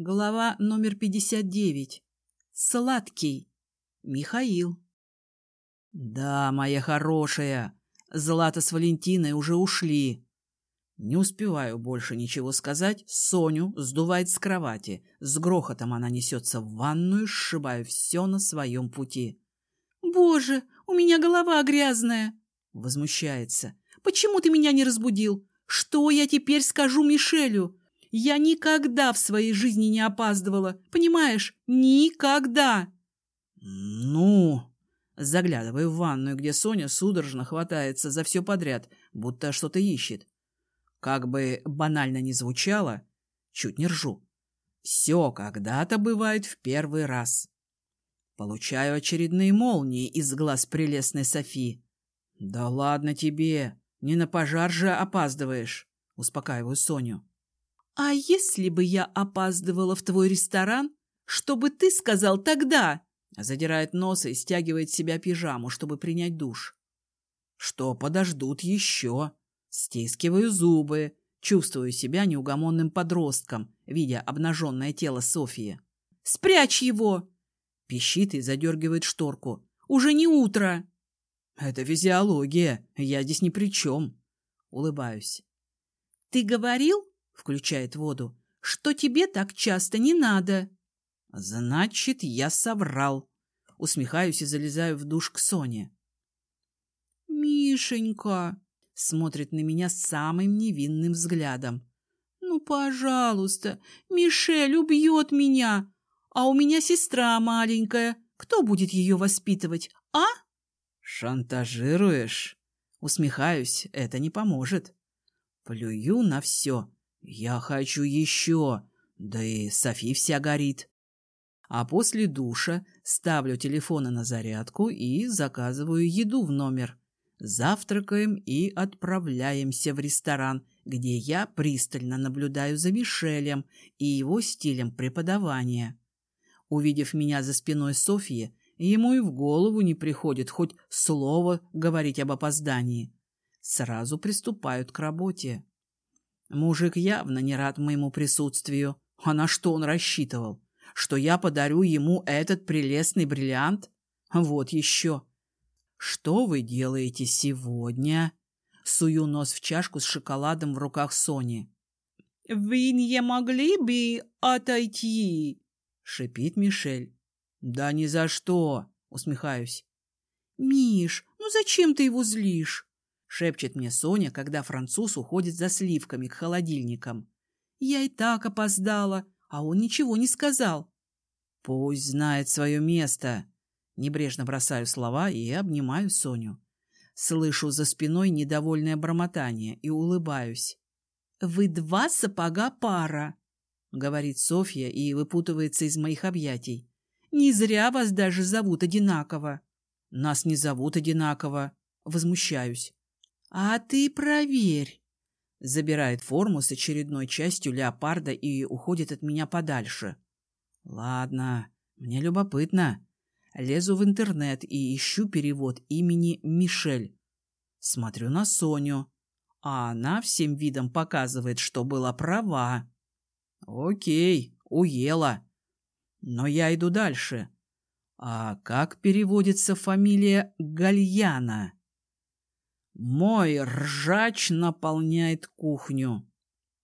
Глава номер 59. Сладкий. Михаил. Да, моя хорошая, Злата с Валентиной уже ушли. Не успеваю больше ничего сказать. Соню сдувает с кровати. С грохотом она несется в ванную, сшибая все на своем пути. «Боже, у меня голова грязная!» Возмущается. «Почему ты меня не разбудил? Что я теперь скажу Мишелю? Я никогда в своей жизни не опаздывала. Понимаешь? Никогда. Ну, заглядываю в ванную, где Соня судорожно хватается за все подряд, будто что-то ищет. Как бы банально ни звучало, чуть не ржу. Все когда-то бывает в первый раз. Получаю очередные молнии из глаз прелестной Софи. Да ладно тебе, не на пожар же опаздываешь, успокаиваю Соню. «А если бы я опаздывала в твой ресторан, что бы ты сказал тогда?» Задирает нос и стягивает себя пижаму, чтобы принять душ. «Что подождут еще?» Стискиваю зубы, чувствую себя неугомонным подростком, видя обнаженное тело Софии. «Спрячь его!» Пищит и задергивает шторку. «Уже не утро!» «Это физиология, я здесь ни при чем!» Улыбаюсь. «Ты говорил, включает воду, что тебе так часто не надо. Значит, я соврал. Усмехаюсь и залезаю в душ к Соне. Мишенька смотрит на меня самым невинным взглядом. Ну, пожалуйста, Мишель убьет меня, а у меня сестра маленькая. Кто будет ее воспитывать, а? Шантажируешь? Усмехаюсь, это не поможет. Плюю на все я хочу еще, да и Софи вся горит. А после душа ставлю телефоны на зарядку и заказываю еду в номер. Завтракаем и отправляемся в ресторан, где я пристально наблюдаю за Мишелем и его стилем преподавания. Увидев меня за спиной Софьи, ему и в голову не приходит хоть слово говорить об опоздании. Сразу приступают к работе. Мужик явно не рад моему присутствию. А на что он рассчитывал? Что я подарю ему этот прелестный бриллиант? Вот еще. Что вы делаете сегодня? Сую нос в чашку с шоколадом в руках Сони. «Вы не могли бы отойти?» — шипит Мишель. «Да ни за что!» — усмехаюсь. «Миш, ну зачем ты его злишь?» Шепчет мне Соня, когда француз уходит за сливками к холодильникам. Я и так опоздала, а он ничего не сказал. Пусть знает свое место. Небрежно бросаю слова и обнимаю Соню. Слышу за спиной недовольное бормотание и улыбаюсь. «Вы два сапога пара», — говорит Софья и выпутывается из моих объятий. «Не зря вас даже зовут одинаково». «Нас не зовут одинаково». Возмущаюсь. «А ты проверь!» Забирает форму с очередной частью леопарда и уходит от меня подальше. Ладно, мне любопытно. Лезу в интернет и ищу перевод имени Мишель. Смотрю на Соню, а она всем видом показывает, что была права. Окей, уела. Но я иду дальше. А как переводится фамилия Гальяна? Мой ржач наполняет кухню.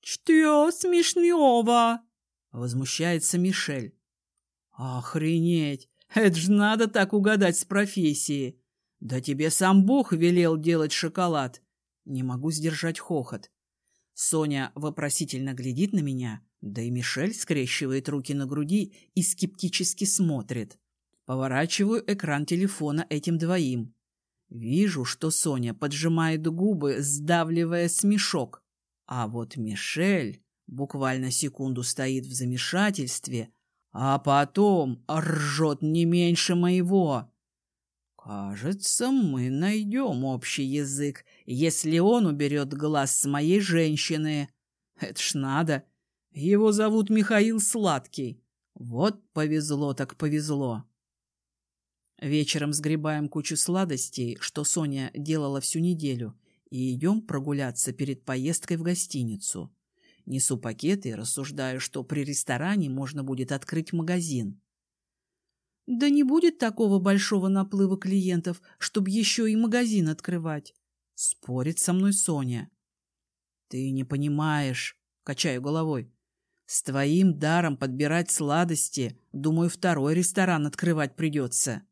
«Что смешного?» — возмущается Мишель. «Охренеть! Это ж надо так угадать с профессией! Да тебе сам Бог велел делать шоколад!» Не могу сдержать хохот. Соня вопросительно глядит на меня, да и Мишель скрещивает руки на груди и скептически смотрит. Поворачиваю экран телефона этим двоим. Вижу, что Соня поджимает губы, сдавливая смешок. А вот Мишель буквально секунду стоит в замешательстве, а потом ржет не меньше моего. Кажется, мы найдем общий язык, если он уберет глаз с моей женщины. Это ж надо. Его зовут Михаил Сладкий. Вот повезло так повезло. Вечером сгребаем кучу сладостей, что Соня делала всю неделю, и идем прогуляться перед поездкой в гостиницу. Несу пакеты и рассуждаю, что при ресторане можно будет открыть магазин. Да не будет такого большого наплыва клиентов, чтобы еще и магазин открывать. Спорит со мной Соня. Ты не понимаешь, качаю головой. С твоим даром подбирать сладости, думаю, второй ресторан открывать придется.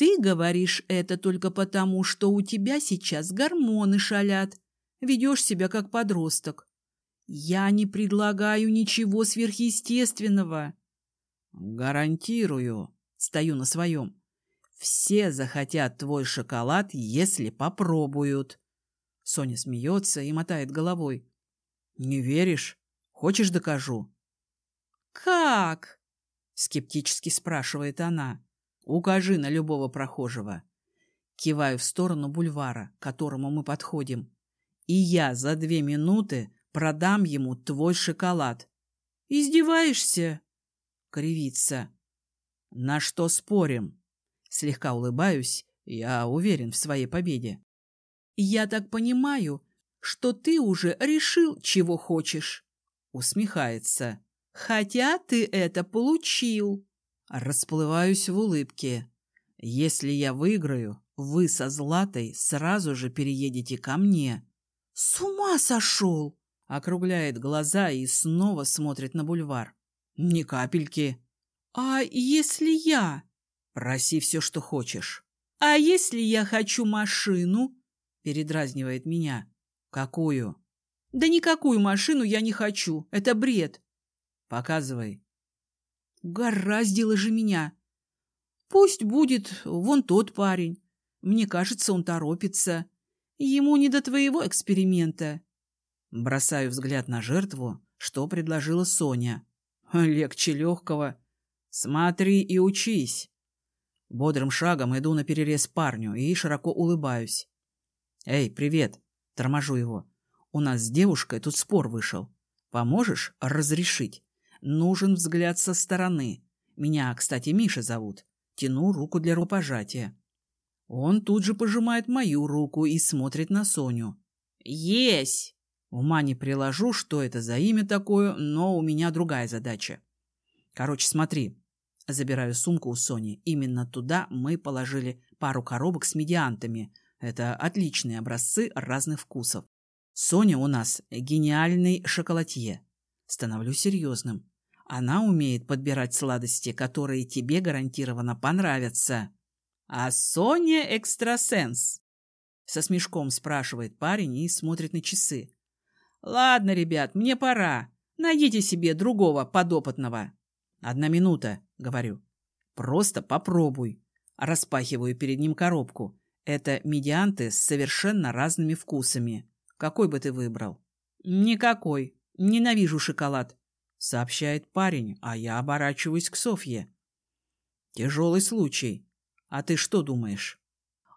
Ты говоришь это только потому, что у тебя сейчас гормоны шалят. Ведешь себя как подросток. Я не предлагаю ничего сверхъестественного. Гарантирую, стою на своем. Все захотят твой шоколад, если попробуют. Соня смеется и мотает головой. Не веришь? Хочешь, докажу? Как? Скептически спрашивает она. Укажи на любого прохожего. Киваю в сторону бульвара, к которому мы подходим. И я за две минуты продам ему твой шоколад. Издеваешься? Кривится. На что спорим? Слегка улыбаюсь, я уверен в своей победе. Я так понимаю, что ты уже решил, чего хочешь. Усмехается. Хотя ты это получил. Расплываюсь в улыбке. Если я выиграю, вы со Златой сразу же переедете ко мне. С ума сошел! Округляет глаза и снова смотрит на бульвар. Ни капельки. А если я? Проси все, что хочешь. А если я хочу машину? Передразнивает меня. Какую? Да никакую машину я не хочу. Это бред. Показывай. Гораздило же меня. Пусть будет вон тот парень. Мне кажется, он торопится. Ему не до твоего эксперимента. Бросаю взгляд на жертву, что предложила Соня. Легче легкого. Смотри и учись. Бодрым шагом иду на перерез парню и широко улыбаюсь. Эй, привет. Торможу его. У нас с девушкой тут спор вышел. Поможешь разрешить? Нужен взгляд со стороны. Меня, кстати, Миша зовут. Тяну руку для рукопожатия. Он тут же пожимает мою руку и смотрит на Соню. Есть! Ума не приложу, что это за имя такое, но у меня другая задача. Короче, смотри. Забираю сумку у Сони. Именно туда мы положили пару коробок с медиантами. Это отличные образцы разных вкусов. Соня у нас гениальный шоколадье. Становлюсь серьезным. Она умеет подбирать сладости, которые тебе гарантированно понравятся. А Соня экстрасенс. Со смешком спрашивает парень и смотрит на часы. Ладно, ребят, мне пора. Найдите себе другого подопытного. Одна минута, говорю. Просто попробуй. Распахиваю перед ним коробку. Это медианты с совершенно разными вкусами. Какой бы ты выбрал? Никакой. Ненавижу шоколад сообщает парень, а я оборачиваюсь к Софье. Тяжелый случай. А ты что думаешь?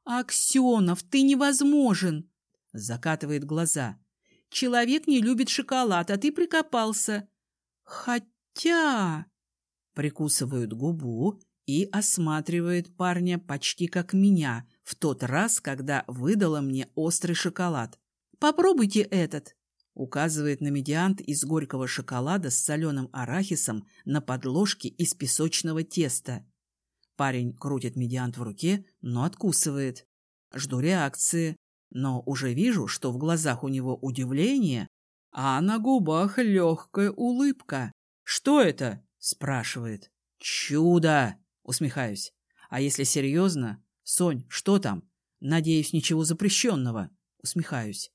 Аксенов, ты невозможен! Закатывает глаза. Человек не любит шоколад, а ты прикопался. Хотя... Прикусывают губу и осматривает парня почти как меня в тот раз, когда выдала мне острый шоколад. Попробуйте этот. Указывает на медиант из горького шоколада с соленым арахисом на подложке из песочного теста. Парень крутит медиант в руке, но откусывает. Жду реакции, но уже вижу, что в глазах у него удивление, а на губах легкая улыбка. «Что это?» – спрашивает. «Чудо!» – усмехаюсь. «А если серьезно? Сонь, что там? Надеюсь, ничего запрещенного?» – усмехаюсь.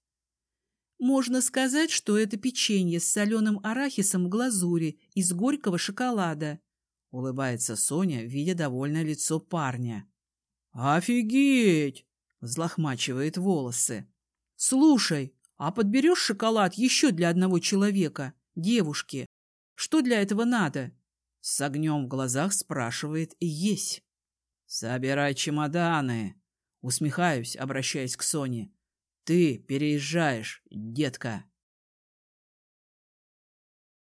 Можно сказать, что это печенье с соленым арахисом в глазури из горького шоколада. Улыбается Соня, видя довольное лицо парня. «Офигеть!» — взлохмачивает волосы. «Слушай, а подберешь шоколад еще для одного человека, девушки? Что для этого надо?» С огнем в глазах спрашивает есть. «Собирай чемоданы!» Усмехаюсь, обращаясь к Соне. Ты переезжаешь, детка.